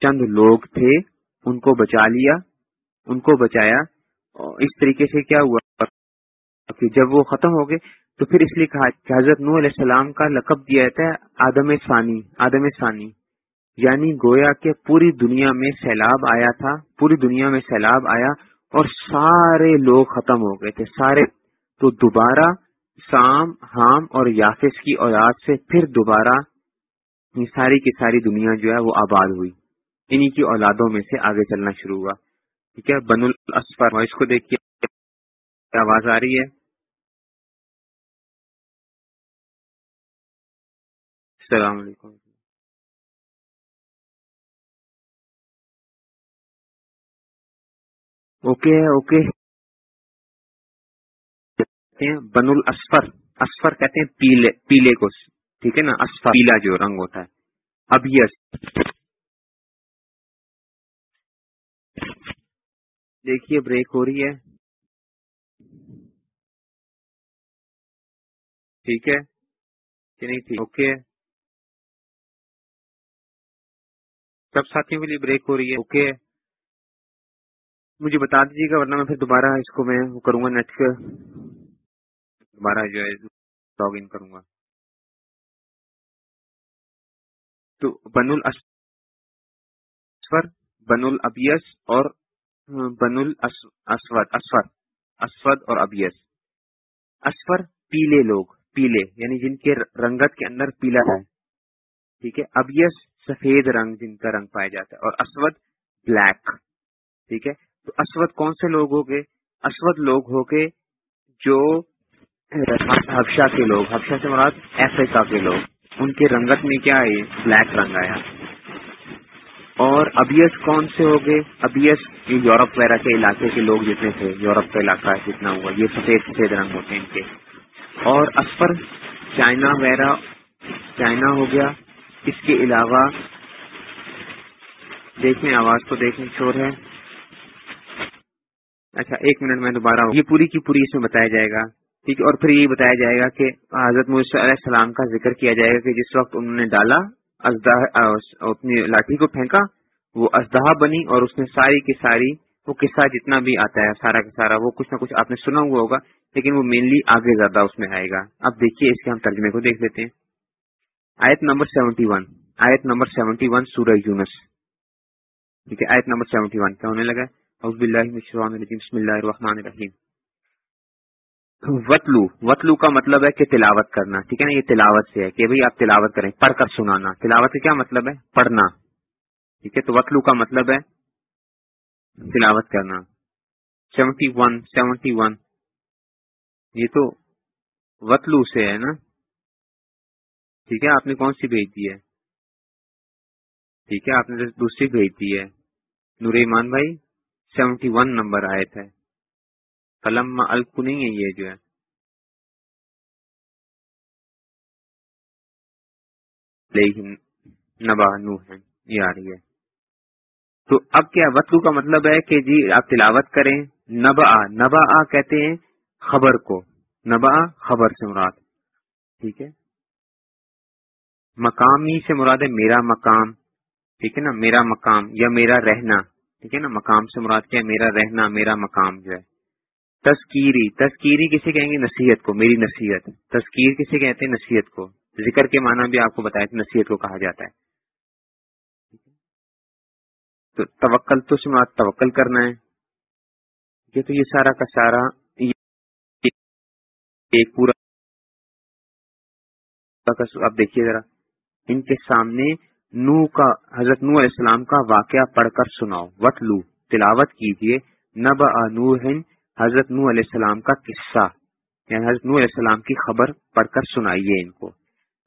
چند لوگ تھے، ان کو بچا لیا، ان کو بچایا اس طریقے سے کیا ہوا کہ جب وہ ختم ہو گئے، تو پھر اس لیے کہا کہ حضرت نو علیہ السلام کا لقب دیا جاتا ہے آدم ثانی آدم ثانی۔ یعنی گویا کہ پوری دنیا میں سیلاب آیا تھا، پوری دنیا میں سیلاب آیا اور سارے لوگ ختم ہو گئے تھے، سارے۔ تو دوبارہ سام ہام اور یافس کی اولاد سے پھر دوبارہ ساری کی ساری دنیا جو ہے وہ آباد ہوئی۔ انہی کی اولادوں میں سے آگے چلنا شروع ہوا۔ ٹھیک ہے؟ بن الاسفر اس کو دیکھیے۔ آواز آ رہی ہے؟ السلام علیکم۔ Okay okay. بن الاسفر اسفر کہتے ہیں پیلے پیلے کو۔ ٹھیک ہے نا؟ اسفر پیلا جو رنگ ہوتا ہے۔ اب یس دیکھیے بریک ہو رہی ہے۔ ٹھیک ہے۔ کہ نہیں ٹھیک؟ اوکے۔ سب ساتھیوں کے لیے بریک ہو رہی ہے۔ اوکے۔ مجھے بتا دیجیے گا، ورنہ میں پھر دوبارہ اس کو میں کروں گا نیٹ دوبارہ جو ہے، لاگ ان کروں گا۔ تو بن الاسفر بن الابیس اور بن الاسود اسفر اسود اور ابیس اسفر پیلے لوگ، پیلے یعنی جن کے رنگت کے اندر پیلا ہے۔ ٹھیک ہے؟ ابیس سفید رنگ جن کا رنگ پایا جاتا ہے اور اسود بلیک۔ ٹھیک ہے؟ تو اسود کون سے لوگ ہو گئے؟ اسود لوگ ہو گئے جو حفشہ کے لوگ۔ حفشہ سے مراد افریقہ کے لوگ۔ ان کے رنگت میں کیا ہے بلیک رنگ آیا۔ اور ابیس کون سے ہو گئے؟ ابیس یورپ وغیرہ کے علاقے کے لوگ جتنے تھے، یورپ کا علاقہ جتنا ہوا؟ یہ سفید سفید رنگ ہوتے ہیں ان کے۔ اور اسفر چائنا وغیرہ، چائنا ہو گیا۔ اس کے علاوہ دیکھیں، آواز کو دیکھیں، شور ہے۔ اچھا ایک منٹ میں دوبارہ یہ پوری کی پوری اس میں بتایا جائے گا۔ ٹھیک ہے، اور پھر یہ بتایا جائے گا کہ حضرت علیہ السلام کا ذکر کیا جائے گا کہ جس وقت انہوں نے ڈالا اپنی لاٹھی کو پھینکا، وہ ازدہا بنی اور اس میں ساری کی ساری، وہ قصہ جتنا بھی آتا ہے، سارا کا سارا، وہ کچھ نہ کچھ آپ نے سنا ہوا ہوگا، لیکن وہ مینلی آگے زیادہ اس میں آئے گا۔ اب دیکھیے اس کے ہم ترجمے کو دیکھ لیتے ہیں۔ آیت نمبر سیونٹی ون۔ آیت نمبر سیونٹی ون، سورہ یونس۔ ٹھیک ہے آیت نمبر سیونٹی ون کیا ہونے لگا بسم اللہ الرحمن الرحیم۔ وطلو وطلو کا مطلب ہے کہ تلاوت کرنا، ٹھیک ہے نا؟ یہ تلاوت سے ہے کہ بھائی آپ تلاوت کریں، پڑھ کر سنانا۔ تلاوت کا کیا مطلب ہے؟ پڑھنا۔ ٹھیک ہے؟ تو وطلو کا مطلب ہے تلاوت کرنا۔ Seventy one seventy one. یہ تو وطلو سے ہے نا؟ ٹھیک ہے؟ آپ نے کون سی بھیج دی ہے؟ ٹھیک ہے؟ آپ نے دوسری بھیج دی ہے۔ نور ایمان بھائی، سیونٹی ون نمبر آئے تھے قلم الف نہیں ہے یہ جو ہے نبا نو ہے یہ آ رہی ہے تو اب کیا وطلو کا مطلب ہے کہ جی آپ تلاوت کریں؟ نبا نبا کہتے ہیں خبر کو. نبا خبر سے مراد. ٹھیک ہے؟ مقامی سے مراد ہے میرا مقام. ٹھیک ہے نا؟ میرا مقام یا میرا رہنا. ٹھیک ہے نا؟ مقام سے مراد کیا میرا رہنا، میرا مقام جو ہے. تذکیری تذکیری کسے کہیں گے؟ نصیحت کو، میری نصیحت۔ تذکیر کسے کہتے ہیں؟ نصیحت کو۔ ذکر کے معنی بھی آپ کو بتایا تھا نصیحت کو کہا جاتا ہے۔ تو توکل تو مراد توکل کرنا ہے۔ یہ تو یہ سارا کا سارا ایک پورا آپ دیکھیے ذرا۔ ان کے سامنے نو کا، حضرت نو علیہ السلام کا واقعہ پڑھ کر سناؤ۔ وط لو تلاوت کیجیے نب نور ہند حضرت نو علیہ السلام کا قصہ یعنی حضرت نو علیہ السلام کی خبر پڑھ کر سنائیے ان کو۔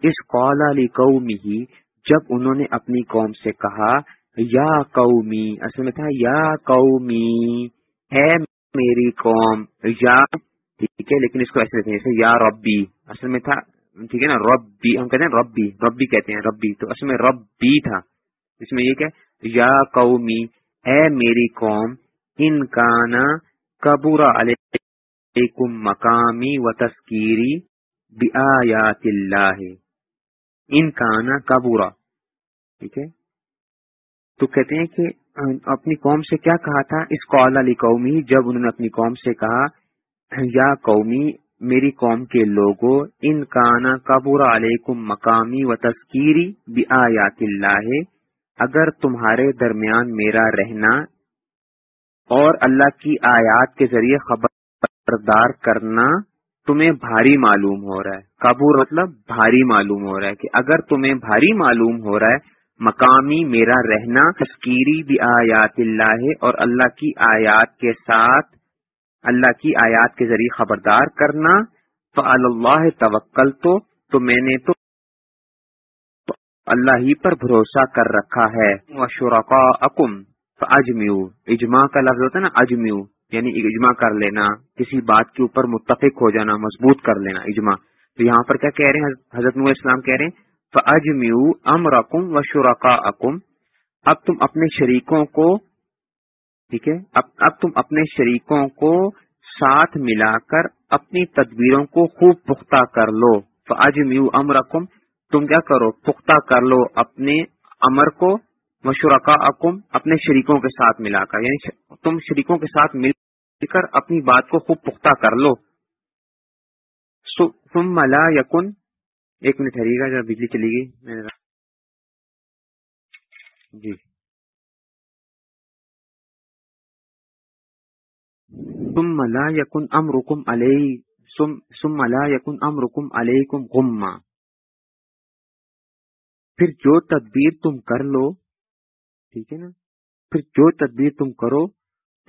اس قول علی قومی جب انہوں نے اپنی قوم سے کہا، یا قومی، اصل میں تھا یا قومی ہے میری قوم، یا، ٹھیک ہے، لیکن اس کو ایسے جیسے یا ربی، اصل میں تھا، ٹھیک ہے نا، ربی، ہم کہتے ہیں ربی ربی کہتے ہیں، ربی، تو اصل میں ربی تھا۔ اس میں یہ کہ، یا قومی، اے میری قوم، ان کانا کبورا علیکم مقامی و تسکیری بیات اللہ ان کانا کبورا ٹھیک ہے؟ تو کہتے ہیں کہ اپنی قوم سے کیا کہا تھا؟ اس قول علی قومی، جب انہوں نے اپنی قوم سے کہا، یا قومی، میری قوم کے لوگوں ان کانا قبور علیکم مقامی و تذکیری بیات اللہ اگر تمہارے درمیان میرا رہنا اور اللہ کی آیات کے ذریعے خبردار کرنا تمہیں بھاری معلوم ہو رہا ہے۔ قبور مطلب بھاری معلوم ہو رہا ہے کہ اگر تمہیں بھاری معلوم ہو رہا ہے، مقامی میرا رہنا تذکیری بھی آیات اللہ اور اللہ کی آیات کے ساتھ اللہ کی آیات کے ذریعے خبردار کرنا تو اللہ توکل تو تو میں نے تو اللہ ہی پر بھروسہ کر رکھا ہے۔ شرکا اکم اجمیو اجماع کا لفظ ہوتا ہے نا اجمیو یعنی اجماع کر لینا، کسی بات کے اوپر متفق ہو جانا، مضبوط کر لینا، اجماع۔ تو یہاں پر کیا کہہ رہے ہیں؟ حضرت نو اسلام کہہ رہے ہیں اجمیو ام رقم و شرکا اب تم اپنے شریکوں کو، ٹھیک ہے، اب اب تم اپنے شریکوں کو ساتھ ملا کر اپنی تدبیروں کو خوب پختہ کر لو۔ فاجمیو امرکم تم کیا کرو؟ پختہ کر لو اپنے امر کو۔ مشرقہ اکم اپنے شریکوں کے ساتھ ملا کر یعنی تم شریکوں کے ساتھ مل کر اپنی بات کو خوب پختہ کر لو۔ تم ملا یقن ایک منٹ ٹھہریے گا، جب بجلی چلی گئی۔ جی۔ ثم لا يكن امركم علي ثم لا يكن امركم عليكم غمّا۔ پھر جو تدبیر تم کر لو ٹھیک ہے نا؟ پھر جو تدبیر تم کرو،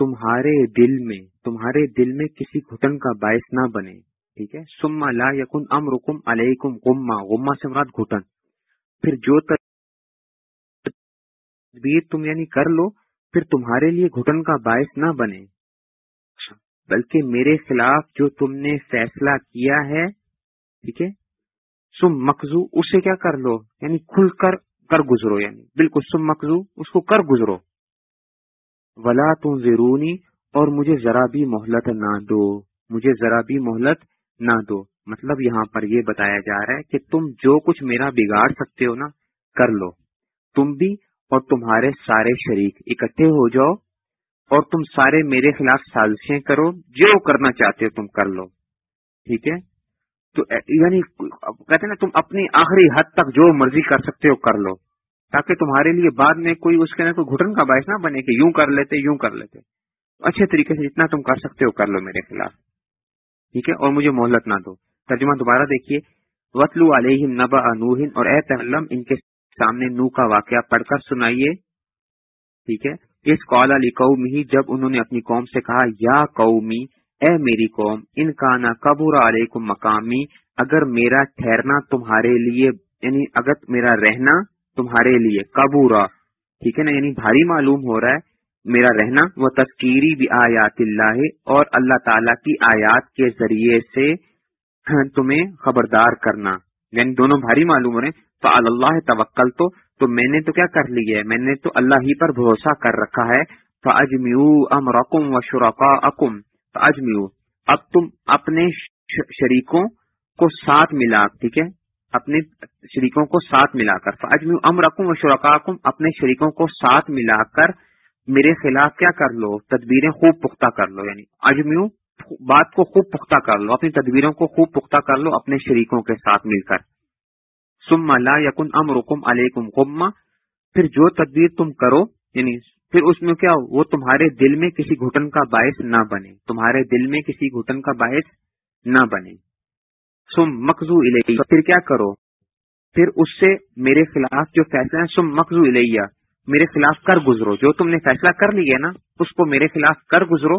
تمہارے دل میں، تمہارے دل میں کسی گھٹن کا باعث نہ بنے، ٹھیک ہے؟ سما لا یقن ام علیکم غما غما سے مراد گھٹن۔ پھر جو تدبیر تم یعنی کر لو، پھر تمہارے لیے گھٹن کا باعث نہ بنے۔ اچھا، بلکہ میرے خلاف جو تم نے فیصلہ کیا ہے، ٹھیک ہے؟ سم مقزو اسے کیا کر لو؟ یعنی کھل کر کر گزرو یعنی بالکل سم مقزو اس کو کر گزرو۔ ولا تم ضرونی اور مجھے ذرا بھی مہلت نہ دو۔ مجھے ذرا بھی مہلت نہ دو۔ مطلب یہاں پر یہ بتایا جا رہا ہے کہ تم جو کچھ میرا بگاڑ سکتے ہو نا، کر لو۔ تم بھی اور تمہارے سارے شریک اکٹھے ہو جاؤ، اور تم سارے میرے خلاف سازشیں کرو۔ جو کرنا چاہتے ہو تم کر لو۔ ٹھیک ہے؟ تو یعنی کہتے ہیں نا تم اپنی آخری حد تک جو مرضی کر سکتے ہو کر لو، تاکہ تمہارے لیے بعد میں کوئی اس کے اندر کوئی گھٹن کا باعث نہ بنے کہ یوں کر لیتے، یوں کر لیتے۔ اچھے طریقے سے جتنا تم کر سکتے ہو کر لو میرے خلاف۔ ٹھیک ہے؟ اور مجھے مہلت نہ دو۔ ترجمہ دوبارہ دیکھیے۔ وطلو علیہ نبا انوہن اور اے تلم ان کے سامنے نو کا واقعہ پڑھ کر سنائیے۔ ٹھیک ہے؟ اس قال علی قوم ہی جب انہوں نے اپنی قوم سے کہا، یا قومی اے میری قوم، ان کا نا قبور علیکم مقامی، اگر میرا ٹھہرنا تمہارے لیے یعنی اگر میرا رہنا تمہارے لیے قبورا، ٹھیک ہے نا؟ یعنی بھاری معلوم ہو رہا ہے، میرا رہنا وہ تذکیری بھی آیات اللہ اور اللہ تعالی کی آیات کے ذریعے سے تمہیں خبردار کرنا۔ یعنی دونوں بھاری معلوم ہو رہے ہیں۔ تو اللہ توکل تو تو میں نے تو کیا کر لی ہے؟ میں نے تو اللہ ہی پر بھروسہ کر رکھا ہے۔ اجمیو ام رقم و شرقا اکم اجمیو اب تم اپنے شریکوں کو ساتھ ملا، ٹھیک ہے؟ اپنے شریکوں کو ساتھ ملا کر۔ اجمیو ام رقم و شرقا کم اپنے شریکوں کو ساتھ ملا کر میرے خلاف کیا کر لو؟ تدبیریں خوب پختہ کر لو یعنی اجمیو بات کو خوب پختہ کر لو، اپنی تدبیروں کو خوب پختہ کر لو، اپنے شریکوں کے ساتھ مل کر۔ سم لا یقن ام رکم علیکم غما پھر جو تدبیر تم کرو یعنی پھر اس میں کیا وہ تمہارے دل میں کسی گھٹن کا باعث نہ بنے۔ تمہارے دل میں کسی گھٹن کا باعث نہ بنے۔ سم مقزو الیہ۔ پھر کیا کرو؟ پھر اس سے میرے خلاف جو فیصلہ ہے سم مقزو الیہ۔ میرے خلاف کر گزرو۔ جو تم نے فیصلہ کر لیا نا، اس کو میرے خلاف کر گزرو۔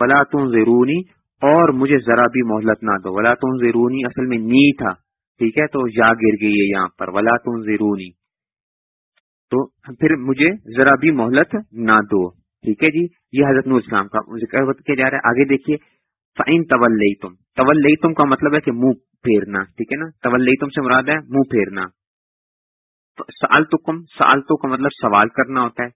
ولا تم ضرونی اور مجھے ذرا بھی مہلت نہ دو۔ ولا تم ضرونی اصل میں نی تھا۔ ٹھیک ہے؟ تو جا گر گئی ہے یہاں پر۔ ولا تم ضرونی تو پھر مجھے ذرا بھی مہلت نہ دو۔ ٹھیک ہے جی؟ یہ حضرت نور اسلام کا ذکر کیا جا رہا ہے۔ آگے دیکھیے فائن طول تم طول تم کا مطلب ہے کہ منہ پھیرنا، ٹھیک ہے نا؟ طول تم سے مراد ہے منہ پھیرنا۔ سال تو کم سال تو کا مطلب سوال کرنا ہوتا ہے۔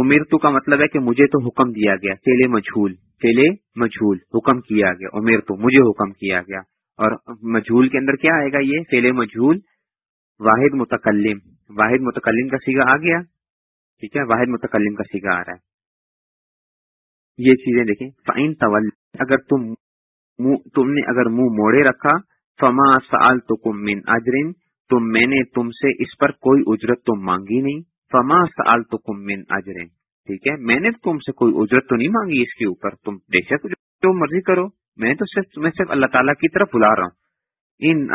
امیر تو کا مطلب ہے کہ مجھے تو حکم دیا گیا فیلے مجھول فیلے مجھول، حکم کیا گیا۔ امیر تو مجھے حکم کیا گیا۔ اور مجھول کے اندر کیا آئے گا یہ؟ فیل مجھول، واحد متکلم۔ واحد متکلم کا سیگا آ گیا۔ ٹھیک ہے، واحد متکلم کا سیگا آ رہا ہے۔ یہ چیزیں دیکھیں۔ فائن طول اگر تم تم نے اگر منہ موڑے رکھا، فما سال تو کم من اجرین تو میں نے تم سے اس پر کوئی اجرت تو مانگی نہیں۔ فما سال تو کم من اجرین ٹھیک ہے، میں نے تم سے کوئی اجرت تو نہیں مانگی اس کے اوپر۔ تم بے شک جو مرضی کرو۔ میں تو صرف، میں صرف اللہ تعالیٰ کی طرف بلا رہا ہوں۔ ان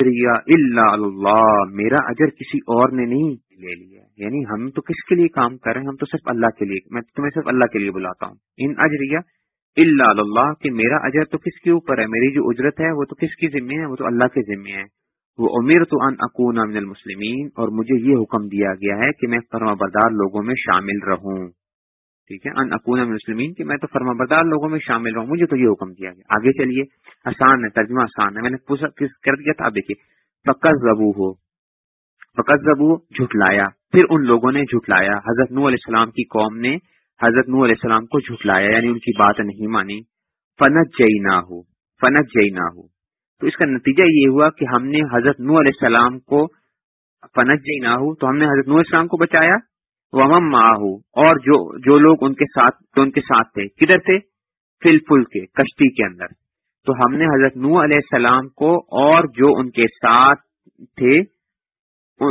اللہ اللہ، میرا اجر کسی اور نے نہیں لے لیا۔ یعنی ہم تو کس کے لیے کام کر رہے ہیں؟ ہم تو صرف اللہ کے لیے، میں تمہیں صرف اللہ کے لیے بلاتا ہوں۔ ان اجریا اللہ اللہ کہ میرا اجر تو کس کے اوپر ہے؟ میری جو اجرت ہے وہ تو کس کی ذمہ ہے؟ وہ تو اللہ کے ذمے ہے۔ وہ امیر تو ان اکون من المسلمین اور مجھے یہ حکم دیا گیا ہے کہ میں فرما بردار لوگوں میں شامل رہوں۔ ٹھیک ہے؟ ان اکون مسلمین کہ میں تو فرما بردار لوگوں میں شامل رہوں مجھے تو یہ حکم دیا گیا۔ آگے چلیے، آسان ہے، ترجمہ آسان ہے۔ میں نے کر دیا تھا؟ آپ دیکھیے فقط زبو ہو فقط زبو جھٹلایا۔ پھر ان لوگوں نے جھٹلایا۔ حضرت نو علیہ السلام کی قوم نے حضرت نو علیہ السلام کو جھٹلایا یعنی ان کی بات نہیں مانی۔ فنت جئی نہ ہو فنت جئی نہ ہو تو اس کا نتیجہ یہ ہوا کہ ہم نے حضرت نو علیہ السلام کو فنت جئی نہ ہو تو ہم نے حضرت نو علیہ السلام کو بچایا۔ ومم ماہو اور جو جو لوگ ان کے ساتھ، جو ان کے ساتھ تھے، کدھر تھے؟ فل فل کے کشتی کے اندر۔ تو ہم نے حضرت نو علیہ السلام کو اور جو ان کے ساتھ تھے،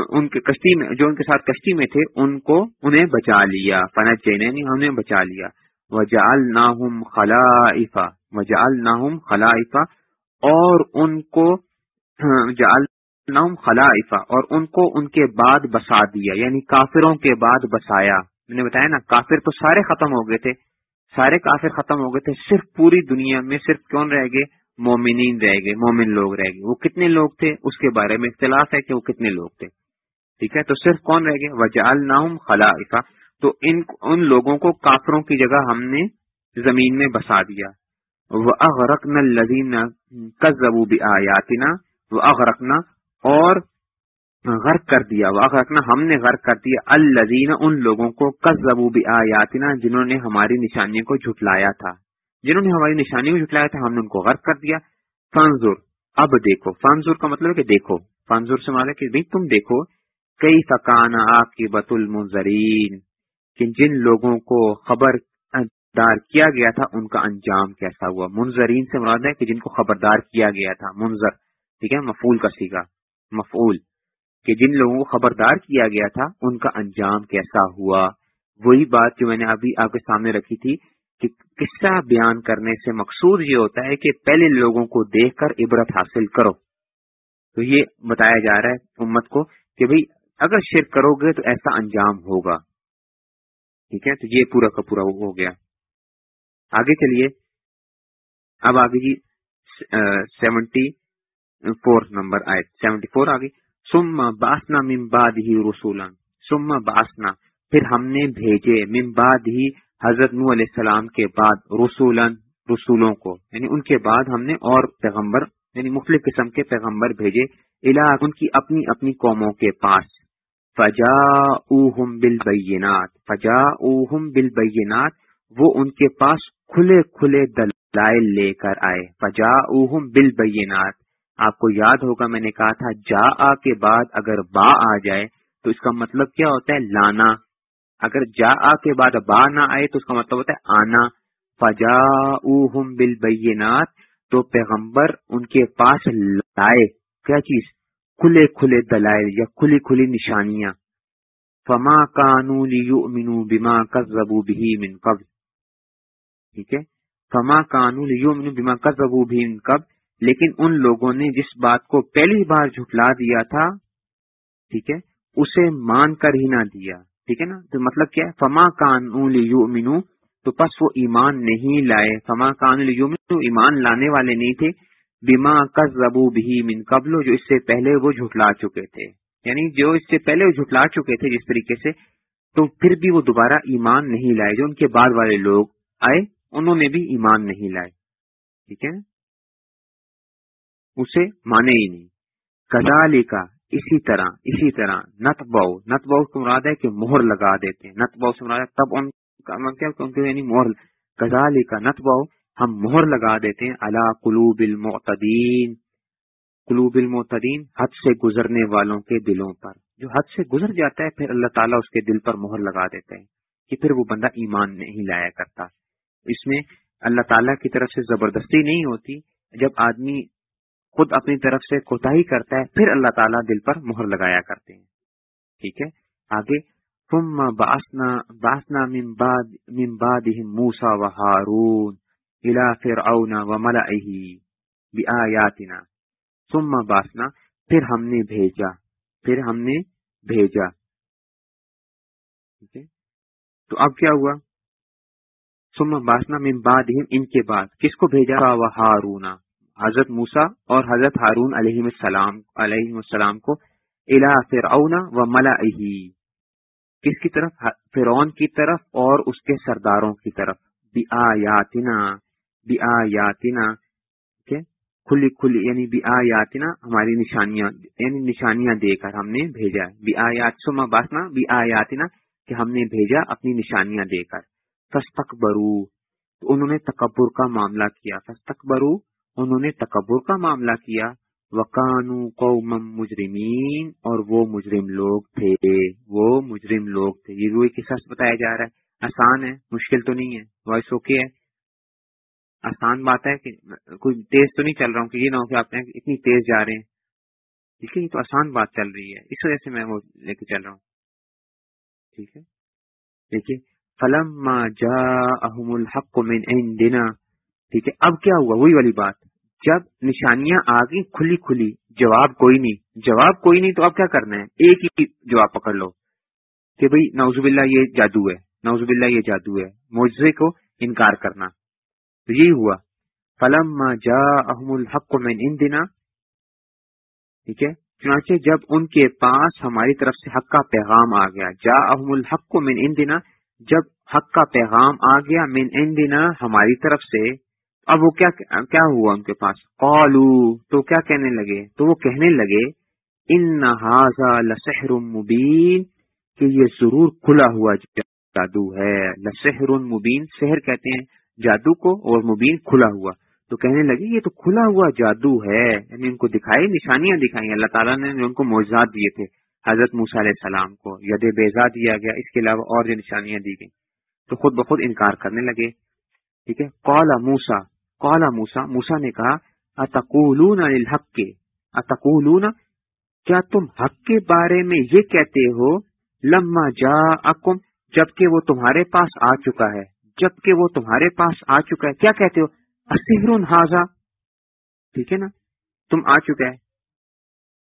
ان کے کشتی میں، جو ان کے ساتھ کشتی میں تھے، ان کو انہیں بچا لیا۔ فنت چین ہم نے بچا لیا۔ وجال ناہم خلافا وجال ناہم خلافا اور ان کو ہاں، جال نام خلافا اور ان کو ان کے بعد بسا دیا یعنی کافروں کے بعد بسایا۔ میں نے بتایا نا، کافر تو سارے ختم ہو گئے تھے۔ سارے کافر ختم ہو گئے تھے، صرف پوری دنیا میں صرف کون رہ گئے؟ مومنین رہ گئے، مومن لوگ رہ گئے۔ وہ کتنے لوگ تھے؟ اس کے بارے میں اختلاف ہے کہ وہ کتنے لوگ تھے۔ ٹھیک ہے، تو صرف کون رہ گئے؟ وجال نام خلافا تو ان ان لوگوں کو کافروں کی جگہ ہم نے زمین میں بسا دیا۔ وہ اغرقنا الذین کذبوا بآیاتنا وہ اغرقنا اور غرق کر دیا۔ واقع رکھنا، ہم نے غرق کر دیا۔ الزین ان لوگوں کو کزبو آیاتنا جنہوں نے ہماری نشانی کو جھٹلایا تھا۔ جنہوں نے ہماری نشانی کو جھٹلایا تھا، ہم نے ان کو غرق کر دیا۔ فنزور اب دیکھو۔ فنزور کا مطلب ہے کہ دیکھو۔ فنزور سے مالا کہ تم دیکھو۔ کئی فکان آپ کی بت المنظرین کہ جن لوگوں کو خبر دار کیا گیا تھا، ان کا انجام کیسا ہوا؟ منظرین سے مراد ہے کہ جن کو خبردار کیا گیا تھا۔ منظر ٹھیک ہے؟ مفول کا سیگا۔ مفعول، کہ جن لوگوں کو خبردار کیا گیا تھا، ان کا انجام کیسا ہوا؟ وہی بات جو میں نے ابھی آپ کے سامنے رکھی تھی، کہ قصہ بیان کرنے سے مقصود یہ ہوتا ہے کہ پہلے لوگوں کو دیکھ کر عبرت حاصل کرو۔ تو یہ بتایا جا رہا ہے امت کو کہ بھئی اگر شرک کرو گے تو ایسا انجام ہوگا۔ ٹھیک ہے؟ تو یہ پورا کا پورا ہو گیا۔ آگے چلیے۔ اب آگے جی سیونٹی فور نمبر آئے سیونٹی فور آگے سما باسنا ممباد ہی رسولن سما باسنا پھر ہم نے بھیجے ممباد ہی حضرت نو علیہ السلام کے بعد رسولن رسولوں کو یعنی ان کے بعد ہم نے اور پیغمبر یعنی مختلف قسم کے پیغمبر بھیجے الا ان کی اپنی اپنی قوموں کے پاس فجا اوہم بل بینات فجا اوہم بل بینات وہ ان کے پاس کھلے کھلے دلائل لے کر آئے فجا اوہم بل بینات آپ کو یاد ہوگا میں نے کہا تھا جا آ کے بعد اگر با آ جائے تو اس کا مطلب کیا ہوتا ہے؟ لانا۔ اگر جا آ کے بعد با نہ آئے تو اس کا مطلب ہوتا ہے آنا۔ فجا بل تو پیغمبر ان کے پاس لائے۔ کیا چیز؟ کھلے کھلے دلائل یا کھلی کھلی نشانیاں۔ فما کانو لیؤمنو بما کذبو بھی من قبل۔ ٹھیک ہے؟ فما کانو لیؤمنو بما کذبو بھی من قبل۔ لیکن ان لوگوں نے جس بات کو پہلی بار جھٹلا دیا تھا، ٹھیک ہے، اسے مان کر ہی نہ دیا، ٹھیک ہے نا؟ تو مطلب کیا ہے؟ فما کان مینو تو پس وہ ایمان نہیں لائے۔ فما کان ایمان لانے والے نہیں تھے۔ بیما کس زبو بھی من قبل، جو اس سے پہلے وہ جھٹلا چکے تھے۔ یعنی جو اس سے پہلے وہ جھٹلا چکے تھے جس طریقے سے، تو پھر بھی وہ دوبارہ ایمان نہیں لائے۔ جو ان کے بعد والے لوگ آئے، انہوں نے بھی ایمان نہیں لائے۔ ٹھیک ہے اسے مانے ہی نہیں۔ کزالی کا اسی طرح اسی طرح نت بو نت بو کو مراد ہے کہ مہر لگا دیتے ہیں۔ نت بو سے مراد ہے تب ان کا یعنی مہر۔ کزالی کا نت بو ہم مہر لگا دیتے ہیں۔ اللہ قلوب المعتدین قلوب المعتدین حد سے گزرنے والوں کے دلوں پر۔ جو حد سے گزر جاتا ہے، پھر اللہ تعالیٰ اس کے دل پر مہر لگا دیتا ہے کہ پھر وہ بندہ ایمان نہیں لایا کرتا۔ اس میں اللہ تعالیٰ کی طرف سے زبردستی نہیں ہوتی۔ جب آدمی خود اپنی طرف سے کوتا ہی کرتا ہے، پھر اللہ تعالیٰ دل پر مہر لگایا کرتے ہیں۔ ٹھیک ہے؟ آگے، ثم باسنا باسنا بعد موسا و ہارون الى فرعون و بآیاتنا۔ ثم باسنا پھر ہم نے بھیجا، پھر ہم نے بھیجا۔ تو اب کیا ہوا؟ ثم باسنا من ان کے بعد۔ کس کو بھیجا؟ و ہارون۔ حضرت موسا اور حضرت ہارون علیہ السلام علیہ السلام کو الا فرعون و ملا کس کی طرف؟ فرعون کی طرف اور اس کے سرداروں کی طرف. بی آیاتنا بی آیاتنا کھلی کھلی یعنی بی آیاتنا، ہماری نشانیاں یعنی نشانیاں دے کر ہم نے بھیجا بی آیات سما باسنا بی آیاتنا، کہ ہم نے بھیجا اپنی نشانیاں دے کر۔ فستکبرو تو انہوں نے تکبر کا معاملہ کیا۔ فستکبرو انہوں نے تکبر کا معاملہ کیا۔ وکانو قوم مجرمین اور وہ مجرم لوگ تھے۔ وہ مجرم لوگ تھے۔ یہ روئی کے ساتھ بتایا جا رہا ہے۔ آسان ہے، مشکل تو نہیں ہے۔ وائس اوکے ہے۔ آسان بات ہے کہ کوئی تیز تو نہیں چل رہا ہوں کہ یہ نہ ہو کہ آپ اتنی تیز جا رہے ہیں۔ ٹھیک ہے یہ تو آسان بات چل رہی ہے۔ اس وجہ سے میں وہ لے کے چل رہا ہوں۔ ٹھیک ہے۔ دیکھیے فلم جا احم الحق من دینا ٹھیک ہے؟ اب کیا ہوا؟ وہی والی بات۔ جب نشانیاں آ گئی کھلی کھلی، جواب کوئی نہیں۔ جواب کوئی نہیں تو اب کیا کرنا ہے؟ ایک ہی جواب پکڑ لو کہ بھائی نوزب اللہ یہ جادو ہے۔ نوزب اللہ یہ جادو ہے۔ معجزے کو انکار کرنا۔ تو یہی ہوا۔ فلم جا احم الحق من ان دینا ٹھیک ہے؟ چنانچہ جب ان کے پاس ہماری طرف سے حق کا پیغام آ گیا جا احم الحق کو من ان دینا جب حق کا پیغام آ گیا من ان دینا ہماری طرف سے اب وہ کیا کیا ہوا ان کے پاس؟ قالو، تو کیا کہنے لگے؟ تو وہ کہنے لگے، ان لسحر مبین کہ یہ ضرور کھلا ہوا جادو ہے۔ لسحر مبین، سحر کہتے ہیں جادو کو، اور مبین کھلا ہوا۔ تو کہنے لگے، یہ تو کھلا ہوا جادو ہے۔ یعنی ان کو دکھائی، نشانیاں دکھائی۔ اللہ تعالیٰ نے ان کو موزاد دیے تھے۔ حضرت موسیٰ علیہ السلام کو ید بیزا دیا گیا۔ اس کے علاوہ اور جو نشانیاں دی گئیں۔ تو خود بخود انکار کرنے لگے۔ ٹھیک ہے؟ قالا موسا قالا موسا موسا نے کہا، اتقولون الحق کے اتقولون؟ کیا تم حق کے بارے میں یہ کہتے ہو؟ لما جا اکم جبکہ وہ تمہارے پاس آ چکا ہے۔ جبکہ وہ تمہارے پاس آ چکا ہے۔ کیا کہتے ہو؟ اسہر حاضا ٹھیک ہے نا؟ تم آ چکا ہے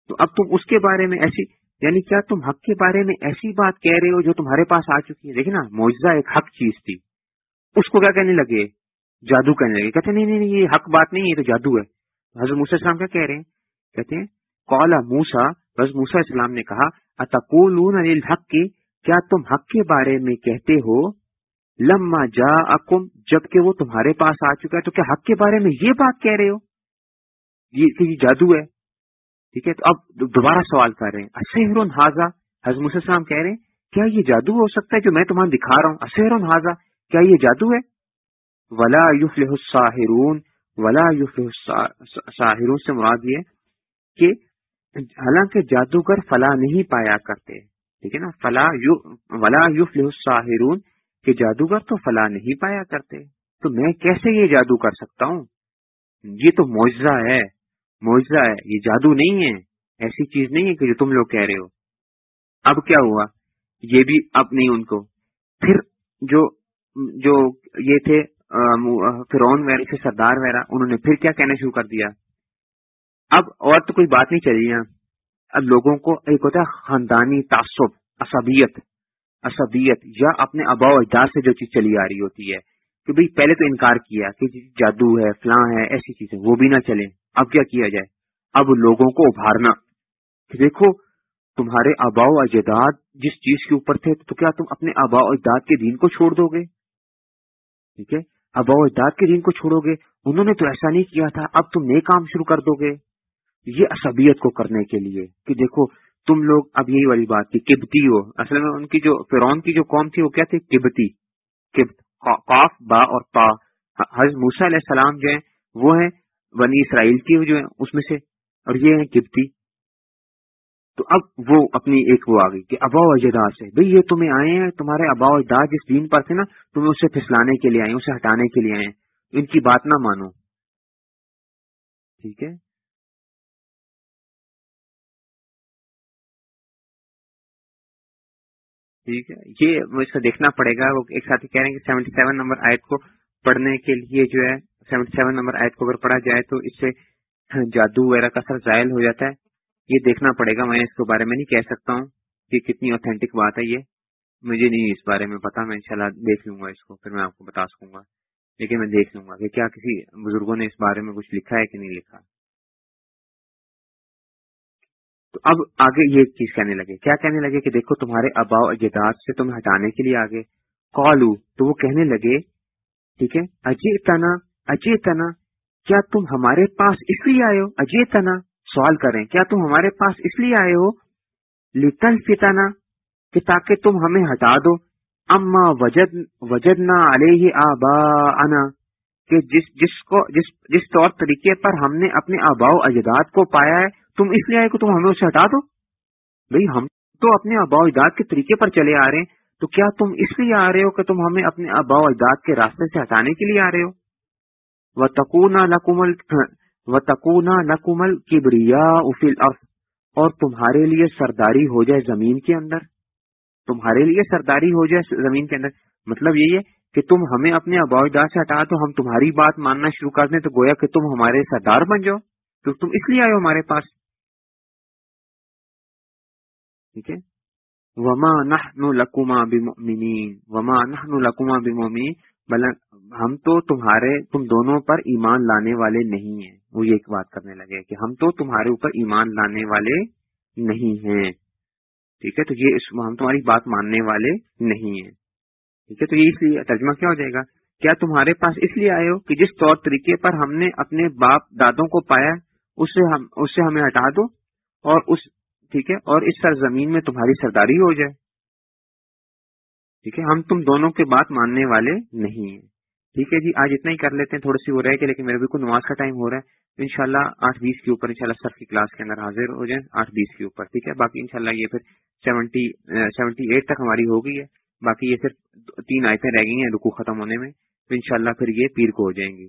تو اب تم اس کے بارے میں ایسی یعنی کیا تم حق کے بارے میں ایسی بات کہہ رہے ہو جو تمہارے پاس آ چکی ہے؟ دیکھیں نا معجزہ ایک حق چیز تھی۔ اس کو کیا کہنے لگے؟ جادو کہنے لگے۔ کہتے نہیں نہیں یہ حق بات نہیں یہ تو جادو ہے۔ حضرت موسیٰ السلام کیا کہہ رہے ہیں؟ کہتے ہیں کولا موسا بس موسا اسلام نے کہا، اتقولون الحق کی کیا تم حق کے بارے میں کہتے ہو؟ لما جا اکم جبکہ وہ تمہارے پاس آ چکا ہے۔ تو کیا حق کے بارے میں یہ بات کہہ رہے ہو؟ یہ کہ یہ جادو ہے۔ ٹھیک ہے، تو اب دوبارہ سوال کر رہے ہیں۔ اسہر حاضہ حضرت السلام کہہ رہے ہیں، کیا یہ جادو ہو سکتا ہے جو میں تمہیں دکھا رہا ہوں؟ اسہر حاضہ کیا یہ جادو ہے؟ ولا یفلح الساحرون، ولا یفلح الساحرون سے مراد یہ کہ حالانکہ جادوگر فلا نہیں پایا کرتے، ٹھیک ہے نا؟ فلا ولا یفلح الساحرون کہ جادوگر تو فلا نہیں پایا کرتے۔ تو میں کیسے یہ جادو کر سکتا ہوں؟ یہ تو معجزہ ہے معجزہ ہے، یہ جادو نہیں ہے، ایسی چیز نہیں ہے کہ جو تم لوگ کہہ رہے ہو۔ اب کیا ہوا؟ یہ بھی اب نہیں ان کو۔ پھر جو جو یہ تھے فرون وغیرہ سے سردار وغیرہ انہوں نے پھر کیا کہنا شروع کر دیا؟ اب اور تو کوئی بات نہیں چلی نا اب لوگوں کو ایک ہوتا ہے خاندانی تعصب اسبیت اسبیت یا اپنے ابا و اجداد سے جو چیز چلی آ رہی ہوتی ہے کہ بھئی پہلے تو انکار کیا کہ جی جادو ہے، فلاں ہے، ایسی چیزیں، وہ بھی نہ چلیں۔ اب کیا کیا جائے؟ اب لوگوں کو ابھارنا۔ کہ دیکھو، تمہارے آبا و اجداد جس چیز کے اوپر تھے، تو کیا تم اپنے آبا و اجداد کے دین کو چھوڑ دو گے؟ ٹھیک ہے؟ ابا و اجداد کے دین کو چھوڑو گے۔ انہوں نے تو ایسا نہیں کیا تھا، اب تم نئے کام شروع کر دو گے۔ یہ اسبیت کو کرنے کے لیے کہ دیکھو، تم لوگ اب یہی والی بات تھی، کبتی ہو۔ اصل میں ان کی جو فرون کی جو قوم تھی، وہ کیا تھی؟ کبتی۔ قاف، با اور پا حضرت موسا علیہ السلام جو ہیں، وہ ہیں بنی اسرائیل کی جو ہیں، اس میں سے، اور یہ ہے کبتی۔ تو اب وہ اپنی ایک وہ آ گئی کہ ابا اجداد سے، بھئی یہ تمہیں آئے ہیں، تمہارے ابا اجداد جس دین پر تھے نا، تمہیں اسے پھسلانے کے لیے آئے اسے ہٹانے کے لیے آئے ان کی بات نہ مانو۔ ٹھیک ہے؟ ٹھیک ہے؟ یہ اس کو دیکھنا پڑے گا۔ وہ ایک ساتھی کہہ رہے ہیں کہ سیونٹی سیون نمبر آیت کو پڑھنے کے لیے جو ہے سیونٹی سیون نمبر آیت کو اگر پڑھا جائے تو اس سے جادو وغیرہ کا اثر زائل ہو جاتا ہے۔ یہ دیکھنا پڑے گا، میں اس کے بارے میں نہیں کہہ سکتا ہوں کہ کتنی اوتھینٹک بات ہے یہ۔ مجھے نہیں اس بارے میں پتا، میں انشاءاللہ دیکھ لوں گا اس کو، پھر میں آپ کو بتا سکوں گا۔ لیکن میں دیکھ لوں گا کہ کیا کسی بزرگوں نے اس بارے میں کچھ لکھا ہے کہ نہیں لکھا۔ تو اب آگے یہ چیز کہنے لگے۔ کیا کہنے لگے کہ دیکھو، تمہارے اباؤ اجداد سے تمہیں ہٹانے کے لیے آگے۔ کالو تو وہ کہنے لگے، ٹھیک ہے اجے تنا اجے تنا کیا تم ہمارے پاس اس لیے آئے ہو؟ اجے تنا سوال کریں، کیا تم ہمارے پاس اس لیے آئے ہو؟ لتل فتنا، کہ تاکہ تم ہمیں ہٹا دو۔ اما وجد وجد نہ علیہ آبا انا کہ جس جس کو، جس جس طور طریقے پر ہم نے اپنے آبا و اجداد کو پایا ہے، تم اس لیے آئے کہ تم ہمیں اسے ہٹا دو؟ بھئی، ہم تو اپنے آبا و اجداد کے طریقے پر چلے آ رہے ہیں، تو کیا تم اس لیے آ رہے ہو کہ تم ہمیں اپنے آبا و اجداد کے راستے سے ہٹانے کے لیے آ رہے ہو؟ وہ تکونا لکمل و تکونا نقمل کبریا افیل اف اور تمہارے لیے سرداری ہو جائے زمین کے اندر۔ تمہارے لیے سرداری ہو جائے زمین کے اندر۔ مطلب یہی ہے کہ تم ہمیں اپنے اباؤداد سے ہٹا تو ہم تمہاری بات ماننا شروع کر دیں تو گویا کہ تم ہمارے سردار بن جاؤ۔ تو تم اس لیے آئے ہو ہمارے پاس۔ ٹھیک ہے؟ وما نہ لکما بمؤمنین وما نہ لکما بمؤمنین بل ہم تو تمہارے تم دونوں پر ایمان لانے والے نہیں ہیں۔ وہ یہ ایک بات کرنے لگے کہ ہم تو تمہارے اوپر ایمان لانے والے نہیں ہیں۔ ٹھیک ہے؟ تو یہ ہم تمہاری بات ماننے والے نہیں ہیں۔ ٹھیک ہے؟ تو یہ اس لیے ترجمہ کیا ہو جائے گا؟ کیا تمہارے پاس اس لیے آئے ہو کہ جس طور طریقے پر ہم نے اپنے باپ دادوں کو پایا اس سے ہم اس سے ہمیں ہٹا دو اور اس ٹھیک ہے؟ اور اس سرزمین میں تمہاری سرداری ہو جائے۔ ٹھیک ہے؟ ہم تم دونوں کے بات ماننے والے نہیں ہیں۔ ٹھیک ہے جی آج اتنا ہی کر لیتے ہیں، تھوڑی سی وہ رہے گی لیکن میرے بالکل نماز کا ٹائم ہو رہا ہے۔ ان شاء اللہ آٹھ بیس کے اوپر ان شاء اللہ سر کی کلاس کے اندر حاضر ہو جائیں، آٹھ بیس کے اوپر، ٹھیک ہے؟ باقی ان شاء اللہ یہ پھر سیونٹی سیونٹی ایٹ تک ہماری ہو گئی ہے۔ باقی یہ صرف تین آیتیں رہ گئی ہیں رکو ختم ہونے میں۔ تو ان شاء اللہ پھر یہ پیر کو ہو جائیں گی۔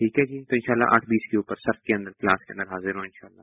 ٹھیک ہے جی؟ تو ان شاء اللہ آٹھ بیس کے اوپر سر کے اندر، کلاس کے اندر حاضر ہوں ان شاء اللہ